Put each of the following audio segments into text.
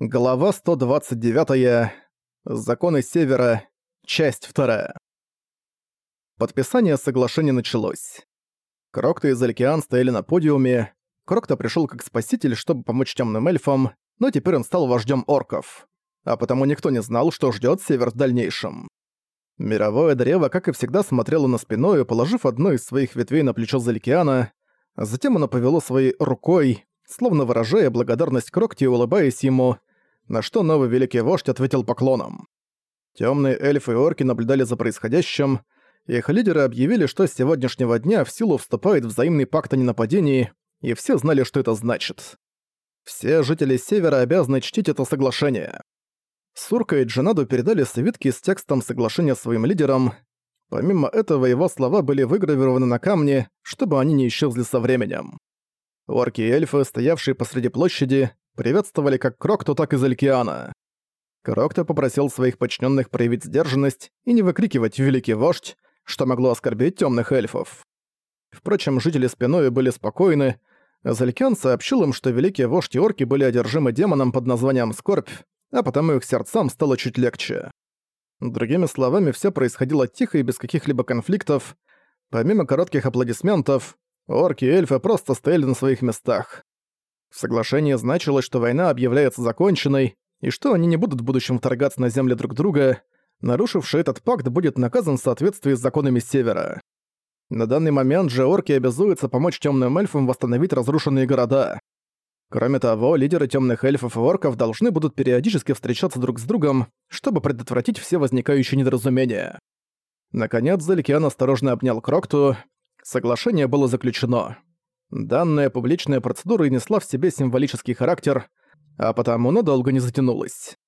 Глава 129. Законы Севера. Часть 2. Подписание соглашения началось. Крокто и Залькиан стояли на подиуме. Крокто пришел как спаситель, чтобы помочь темным эльфам, но теперь он стал вождем орков. А потому никто не знал, что ждет Север в дальнейшем. Мировое древо, как и всегда, смотрело на спиной, положив одну из своих ветвей на плечо Залькиана. Затем оно повело своей рукой, словно выражая благодарность Крокте и улыбаясь ему, на что новый великий вождь ответил поклоном. Темные эльфы и орки наблюдали за происходящим, их лидеры объявили, что с сегодняшнего дня в силу вступает взаимный пакт о ненападении, и все знали, что это значит. Все жители Севера обязаны чтить это соглашение. Сурка и Джанаду передали свитки с текстом соглашения своим лидерам. Помимо этого, его слова были выгравированы на камне, чтобы они не исчезли со временем. Орки и эльфы, стоявшие посреди площади, приветствовали как Крокто, так и Залькиана. Крокто попросил своих подчиненных проявить сдержанность и не выкрикивать «Великий вождь», что могло оскорбить темных эльфов. Впрочем, жители спиной были спокойны, Залькиан сообщил им, что великие вождь и орки были одержимы демоном под названием Скорбь, а потому их сердцам стало чуть легче. Другими словами, все происходило тихо и без каких-либо конфликтов. Помимо коротких аплодисментов, Орки и эльфы просто стояли на своих местах. В соглашении значилось, что война объявляется законченной, и что они не будут в будущем вторгаться на земли друг друга, нарушивший этот пакт будет наказан в соответствии с законами Севера. На данный момент же орки обязуются помочь темным эльфам восстановить разрушенные города. Кроме того, лидеры темных эльфов и орков должны будут периодически встречаться друг с другом, чтобы предотвратить все возникающие недоразумения. Наконец, Заликиан осторожно обнял Крокту, Соглашение было заключено. Данная публичная процедура несла в себе символический характер, а потому надолго не затянулась.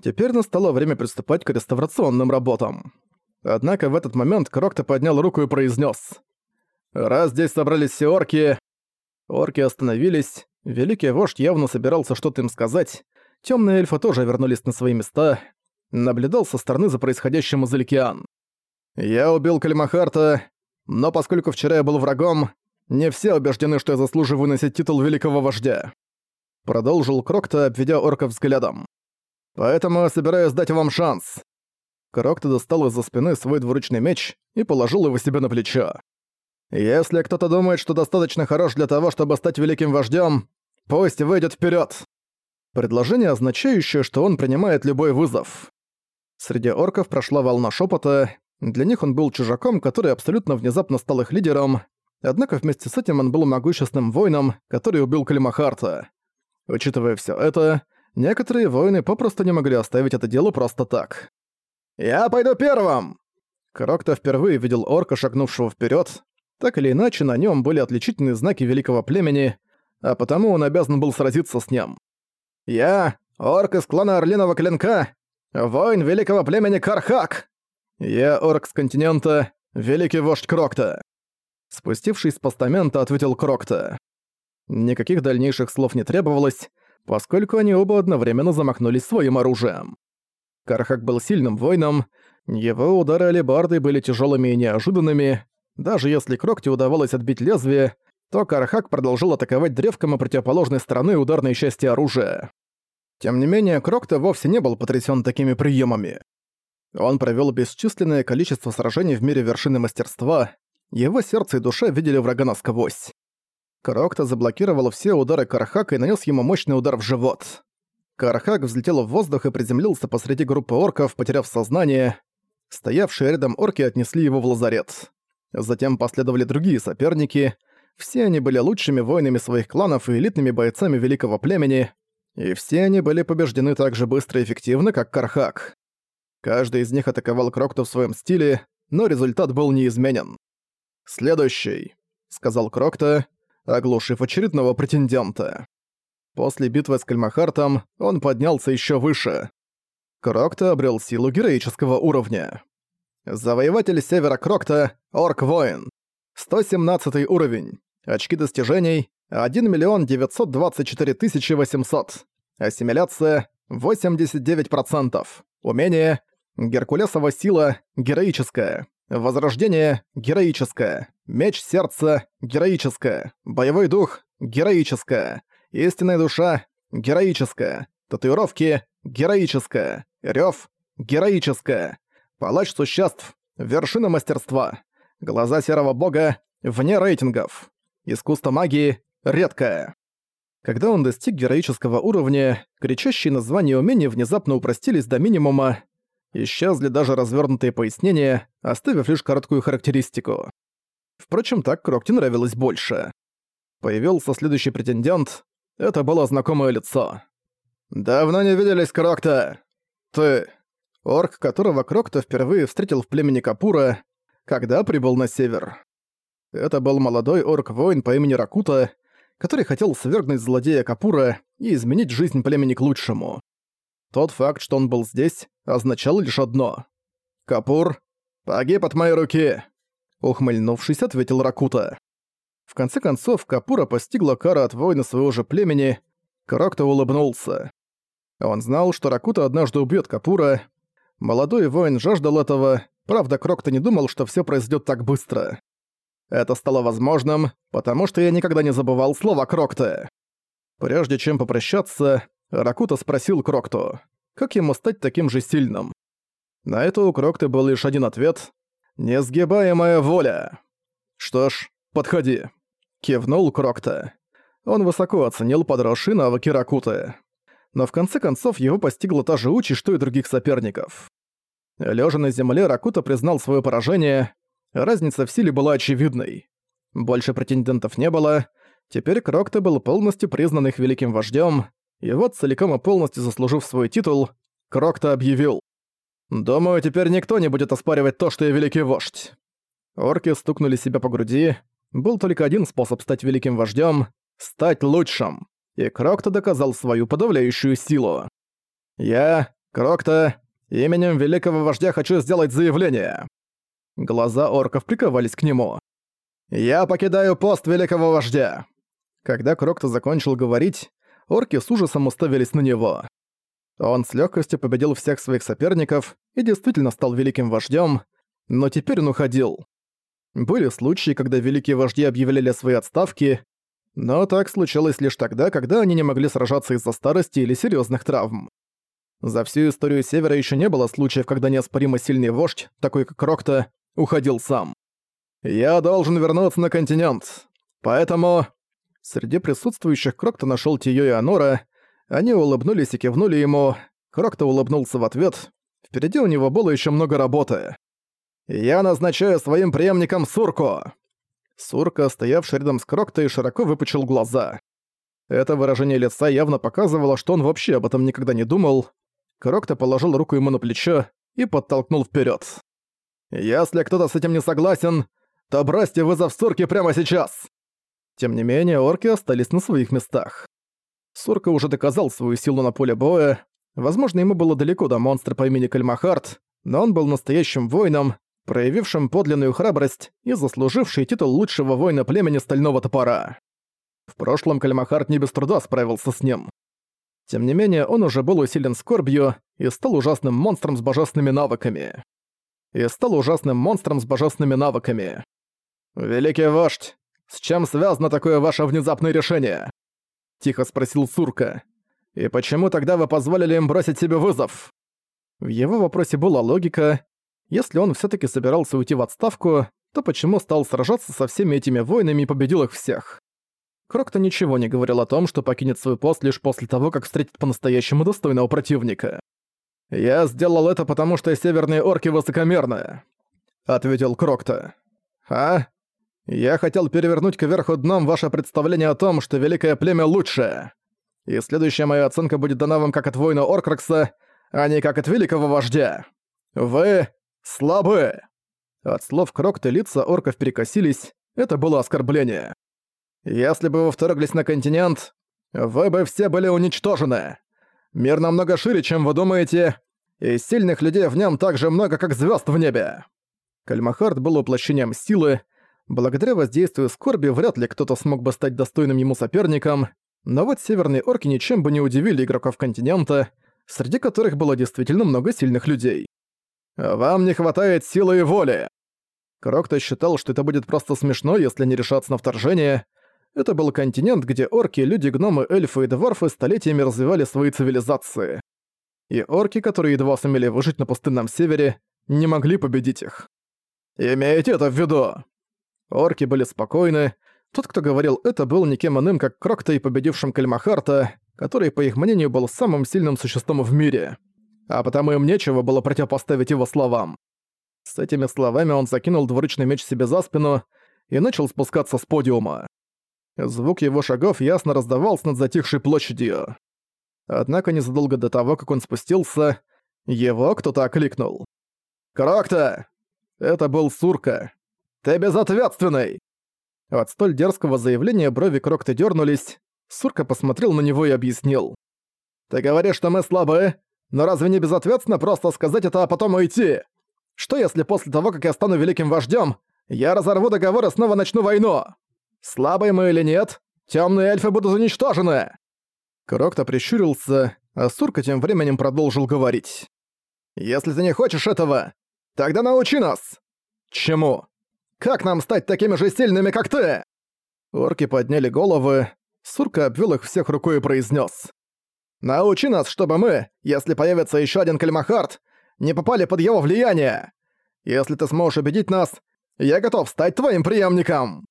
Теперь настало время приступать к реставрационным работам. Однако в этот момент Крокто поднял руку и произнес: «Раз здесь собрались все орки...» Орки остановились, великий вождь явно собирался что-то им сказать, темные эльфы тоже вернулись на свои места, наблюдал со стороны за происходящим из Илькиан. «Я убил Калимахарта, но поскольку вчера я был врагом, не все убеждены, что я заслуживаю носить титул великого вождя. Продолжил Крокто, обведя орков взглядом. Поэтому собираюсь дать вам шанс. Крокто достал из-за спины свой двуручный меч и положил его себе на плечо. Если кто-то думает, что достаточно хорош для того, чтобы стать великим вождем, пусть выйдет вперед. Предложение, означающее, что он принимает любой вызов. Среди орков прошла волна шепота, для них он был чужаком, который абсолютно внезапно стал их лидером, однако вместе с этим он был могущественным воином, который убил Калимахарта. Учитывая все это, некоторые воины попросту не могли оставить это дело просто так. «Я пойду первым!» Крокто впервые видел орка, шагнувшего вперед. Так или иначе, на нем были отличительные знаки великого племени, а потому он обязан был сразиться с ним. «Я, орк из клана Орлиного Клинка, воин великого племени Кархак!» «Я орк с континента, великий вождь Крокта!» Спустившись с постамента, ответил Крокта. Никаких дальнейших слов не требовалось, поскольку они оба одновременно замахнулись своим оружием. Кархак был сильным воином, его удары алебарды были тяжелыми и неожиданными. Даже если Крокте удавалось отбить лезвие, то Кархак продолжил атаковать древком и противоположной стороны ударной части оружия. Тем не менее, Крокта вовсе не был потрясен такими приемами. Он провёл бесчисленное количество сражений в мире вершины мастерства, его сердце и душа видели врага насквозь. Крокто заблокировал все удары Кархака и нанес ему мощный удар в живот. Кархак взлетел в воздух и приземлился посреди группы орков, потеряв сознание. Стоявшие рядом орки отнесли его в лазарет. Затем последовали другие соперники. Все они были лучшими воинами своих кланов и элитными бойцами великого племени, и все они были побеждены так же быстро и эффективно, как Кархак. Каждый из них атаковал Крокто в своем стиле, но результат был неизменен. «Следующий», — сказал Крокто, оглушив очередного претендента. После битвы с Кальмахартом он поднялся еще выше. Крокто обрел силу героического уровня. Завоеватель Севера Крокто — Орк-воин. 117 уровень. Очки достижений — 1 миллион 924 800. Ассимиляция — 89%. Умение Геркулесова сила – героическая. Возрождение – героическое. Меч сердца – героическое. Боевой дух – героическое. Истинная душа – героическая. Татуировки — героическое. Рёв — героическое. Палач существ — вершина мастерства. Глаза серого бога — вне рейтингов. Искусство магии — редкое. Когда он достиг героического уровня, кричащие названия умений внезапно упростились до минимума, исчезли даже развернутые пояснения, оставив лишь короткую характеристику. Впрочем, так Крокте нравилось больше. Появился следующий претендент. Это было знакомое лицо. «Давно не виделись, Крокта!» «Ты...» Орк, которого Крокта впервые встретил в племени Капура, когда прибыл на север. Это был молодой орк-воин по имени Ракута, который хотел свергнуть злодея Капура и изменить жизнь племени к лучшему. Тот факт, что он был здесь, означал лишь одно. «Капур, погиб от моей руки!» Ухмыльнувшись, ответил Ракута. В конце концов, Капура постигла кара от воина своего же племени. Крокто улыбнулся. Он знал, что Ракута однажды убьет Капура. Молодой воин жаждал этого, правда, Крокто не думал, что все произойдет так быстро. Это стало возможным, потому что я никогда не забывал слова Крокта. Прежде чем попрощаться, Ракута спросил Крокту, как ему стать таким же сильным. На это у Крокты был лишь один ответ — «Несгибаемая воля». «Что ж, подходи», — кивнул Крокта. Он высоко оценил подросшие навыки Ракуты. Но в конце концов его постигла та же участь, что и других соперников. Лежа на земле, Ракута признал свое поражение, разница в силе была очевидной. Больше претендентов не было, теперь Крокто был полностью признан их великим вождем, и вот целиком и полностью заслужив свой титул, Крокто объявил. «Думаю, теперь никто не будет оспаривать то, что я великий вождь». Орки стукнули себя по груди. Был только один способ стать великим вождем — стать лучшим. И Крокто доказал свою подавляющую силу. «Я, Крокто, именем великого вождя хочу сделать заявление. Глаза орков приковались к нему. «Я покидаю пост великого вождя!» Когда Крокто закончил говорить, орки с ужасом уставились на него. Он с легкостью победил всех своих соперников и действительно стал великим вождем, но теперь он уходил. Были случаи, когда великие вожди объявляли свои отставки, но так случалось лишь тогда, когда они не могли сражаться из-за старости или серьезных травм. За всю историю Севера еще не было случаев, когда неоспоримо сильный вождь, такой как Крокто, уходил сам. «Я должен вернуться на континент, поэтому...» Среди присутствующих Крокто нашёл Тиё и Анора. Они улыбнулись и кивнули ему. Крокто улыбнулся в ответ. Впереди у него было ещё много работы. «Я назначаю своим преемником Сурку!» Сурка, стоявший рядом с Крокто, широко выпучил глаза. Это выражение лица явно показывало, что он вообще об этом никогда не думал. Крокто положил руку ему на плечо и подтолкнул вперед. Если кто-то с этим не согласен, то бросьте вызов Сурке прямо сейчас!» Тем не менее, орки остались на своих местах. Сурка уже доказал свою силу на поле боя. Возможно, ему было далеко до монстра по имени Кальмахарт, но он был настоящим воином, проявившим подлинную храбрость и заслуживший титул лучшего воина племени Стального Топора. В прошлом Кальмахарт не без труда справился с ним. Тем не менее, он уже был усилен скорбью и стал ужасным монстром с божественными навыками и стал ужасным монстром с божественными навыками. «Великий вождь, с чем связано такое ваше внезапное решение?» Тихо спросил Сурка. «И почему тогда вы позволили им бросить себе вызов?» В его вопросе была логика. Если он все таки собирался уйти в отставку, то почему стал сражаться со всеми этими воинами и победил их всех? Крокто ничего не говорил о том, что покинет свой пост лишь после того, как встретит по-настоящему достойного противника. «Я сделал это, потому что северные орки высокомерные», — ответил Крокта. «А? Я хотел перевернуть кверху дном ваше представление о том, что великое племя лучшее. И следующая моя оценка будет дана вам как от воина Оркракса, а не как от великого вождя. Вы слабы!» От слов Крокта лица орков перекосились, это было оскорбление. «Если бы вы вторглись на континент, вы бы все были уничтожены. Мир намного шире, чем вы думаете, и сильных людей в нем так же много, как звезд в небе. Кальмахард был воплощением силы. Благодаря воздействию скорби вряд ли кто-то смог бы стать достойным ему соперником, но вот северные орки ничем бы не удивили игроков континента, среди которых было действительно много сильных людей. «Вам не хватает силы и воли!» Крокто считал, что это будет просто смешно, если не решаться на вторжение, Это был континент, где орки, люди, гномы, эльфы и дворфы столетиями развивали свои цивилизации. И орки, которые едва сумели выжить на пустынном севере, не могли победить их. «Имейте это в виду!» Орки были спокойны. Тот, кто говорил это, был никем иным, как Кроктой, победившим Кальмахарта, который, по их мнению, был самым сильным существом в мире. А потому им нечего было противопоставить его словам. С этими словами он закинул двуручный меч себе за спину и начал спускаться с подиума. Звук его шагов ясно раздавался над затихшей площадью. Однако незадолго до того, как он спустился, его кто-то окликнул. «Крокта!» Это был Сурка. «Ты безответственный!» От столь дерзкого заявления брови Крокта дернулись. Сурка посмотрел на него и объяснил. «Ты говоришь, что мы слабы, но разве не безответственно просто сказать это, а потом уйти? Что если после того, как я стану великим вождем, я разорву договор и снова начну войну? Слабые мы или нет, темные эльфы будут уничтожены!» Крокто прищурился, а Сурка тем временем продолжил говорить. «Если ты не хочешь этого, тогда научи нас!» «Чему? Как нам стать такими же сильными, как ты?» Орки подняли головы, Сурка обвел их всех рукой и произнес: «Научи нас, чтобы мы, если появится еще один Кальмахарт, не попали под его влияние. Если ты сможешь убедить нас, я готов стать твоим преемником!»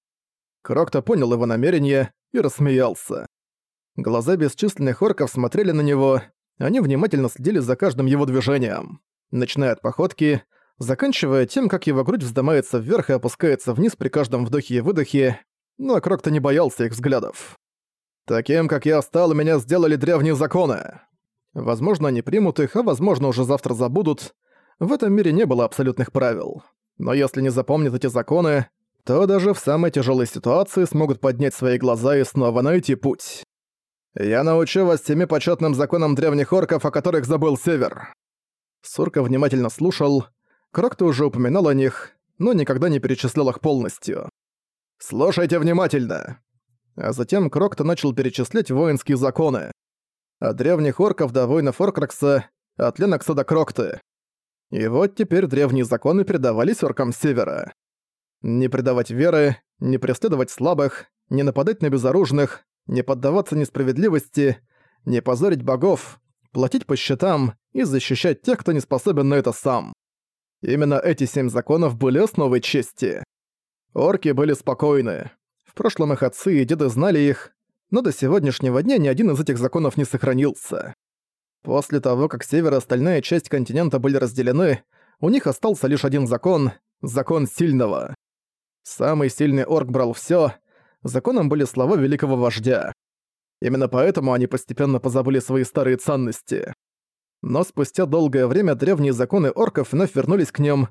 Крокто понял его намерение и рассмеялся. Глаза бесчисленных орков смотрели на него, они внимательно следили за каждым его движением, начиная от походки, заканчивая тем, как его грудь вздымается вверх и опускается вниз при каждом вдохе и выдохе, но Крокто не боялся их взглядов. «Таким, как я стал, меня сделали древние законы. Возможно, они примут их, а возможно, уже завтра забудут. В этом мире не было абсолютных правил. Но если не запомнят эти законы, то даже в самой тяжелой ситуации смогут поднять свои глаза и снова найти путь. Я научу вас семи почетным законам древних орков, о которых забыл Север. Сурка внимательно слушал. Крокто уже упоминал о них, но никогда не перечислял их полностью. «Слушайте внимательно!» А затем Крокто начал перечислять воинские законы. От древних орков до воинов Оркракса, от Ленокса до Крокты. И вот теперь древние законы передавались оркам Севера. Не предавать веры, не преследовать слабых, не нападать на безоружных, не поддаваться несправедливости, не позорить богов, платить по счетам и защищать тех, кто не способен на это сам. Именно эти семь законов были основой чести. Орки были спокойны. В прошлом их отцы и деды знали их, но до сегодняшнего дня ни один из этих законов не сохранился. После того, как север и остальная часть континента были разделены, у них остался лишь один закон — закон сильного. Самый сильный орк брал всё. Законом были слова великого вождя. Именно поэтому они постепенно позабыли свои старые ценности. Но спустя долгое время древние законы орков вновь вернулись к ним.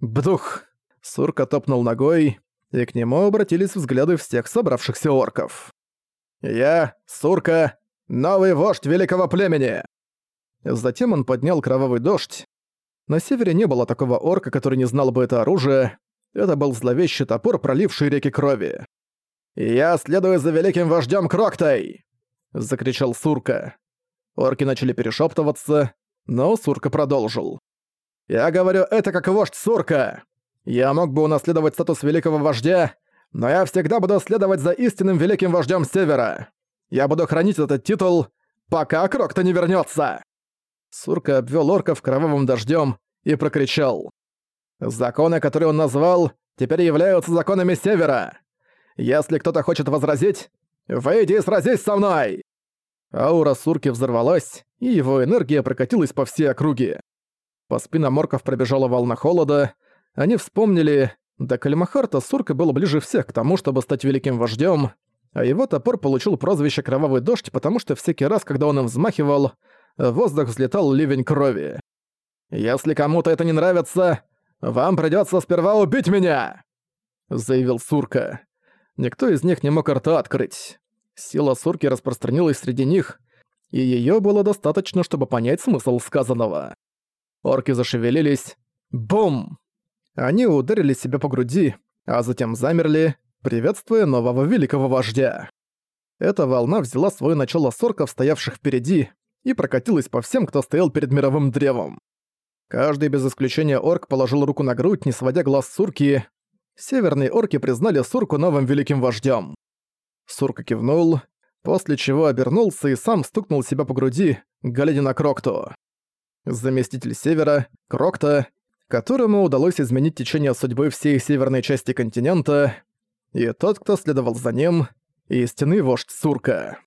Бдух! Сурка топнул ногой, и к нему обратились взгляды всех собравшихся орков. «Я, Сурка, новый вождь великого племени!» Затем он поднял кровавый дождь. На севере не было такого орка, который не знал бы это оружие, это был зловещий топор, проливший реки крови. «Я следую за великим вождем Кроктой!» — закричал Сурка. Орки начали перешептываться, но Сурка продолжил. «Я говорю это как вождь Сурка! Я мог бы унаследовать статус великого вождя, но я всегда буду следовать за истинным великим вождем Севера. Я буду хранить этот титул, пока Крокта не вернется. Сурка обвел орков кровавым дождем и прокричал. Законы, которые он назвал, теперь являются законами Севера. Если кто-то хочет возразить, выйди и сразись со мной!» Аура Сурки взорвалась, и его энергия прокатилась по всей округе. По спинам орков пробежала волна холода. Они вспомнили, до Калимахарта Сурка был ближе всех к тому, чтобы стать великим вождем, а его топор получил прозвище «Кровавый дождь», потому что всякий раз, когда он им взмахивал, в воздух взлетал ливень крови. «Если кому-то это не нравится, «Вам придётся сперва убить меня!» — заявил Сурка. Никто из них не мог рта открыть. Сила Сурки распространилась среди них, и её было достаточно, чтобы понять смысл сказанного. Орки зашевелились. Бум! Они ударили себя по груди, а затем замерли, приветствуя нового великого вождя. Эта волна взяла свое начало с орков, стоявших впереди, и прокатилась по всем, кто стоял перед мировым древом. Каждый без исключения орк положил руку на грудь, не сводя глаз с Сурки. Северные орки признали Сурку новым великим вождем. Сурка кивнул, после чего обернулся и сам стукнул себя по груди, глядя на Крокту. Заместитель Севера, Крокта, которому удалось изменить течение судьбы всей северной части континента, и тот, кто следовал за ним, истинный вождь Сурка.